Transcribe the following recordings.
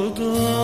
sevdalıdır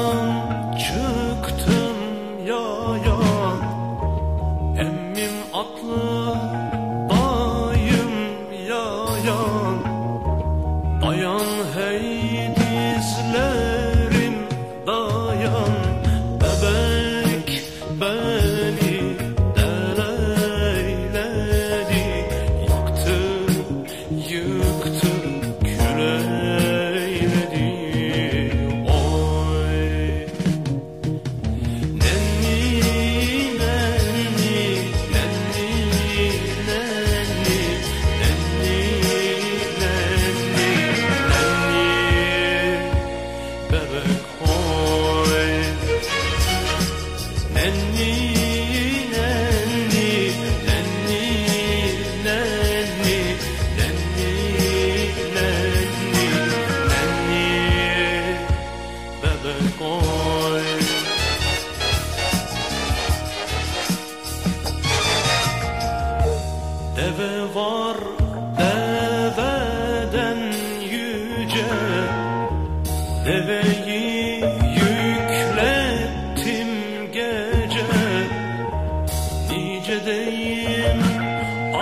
neredeyim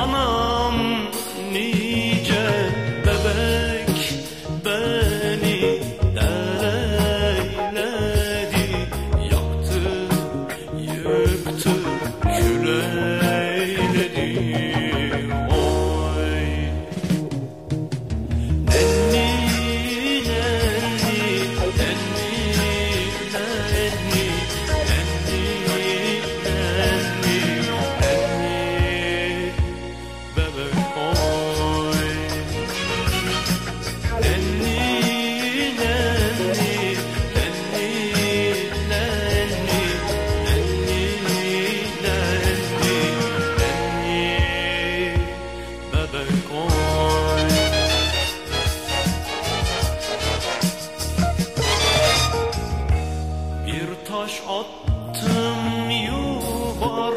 anam niye taş attım yuvarlandı.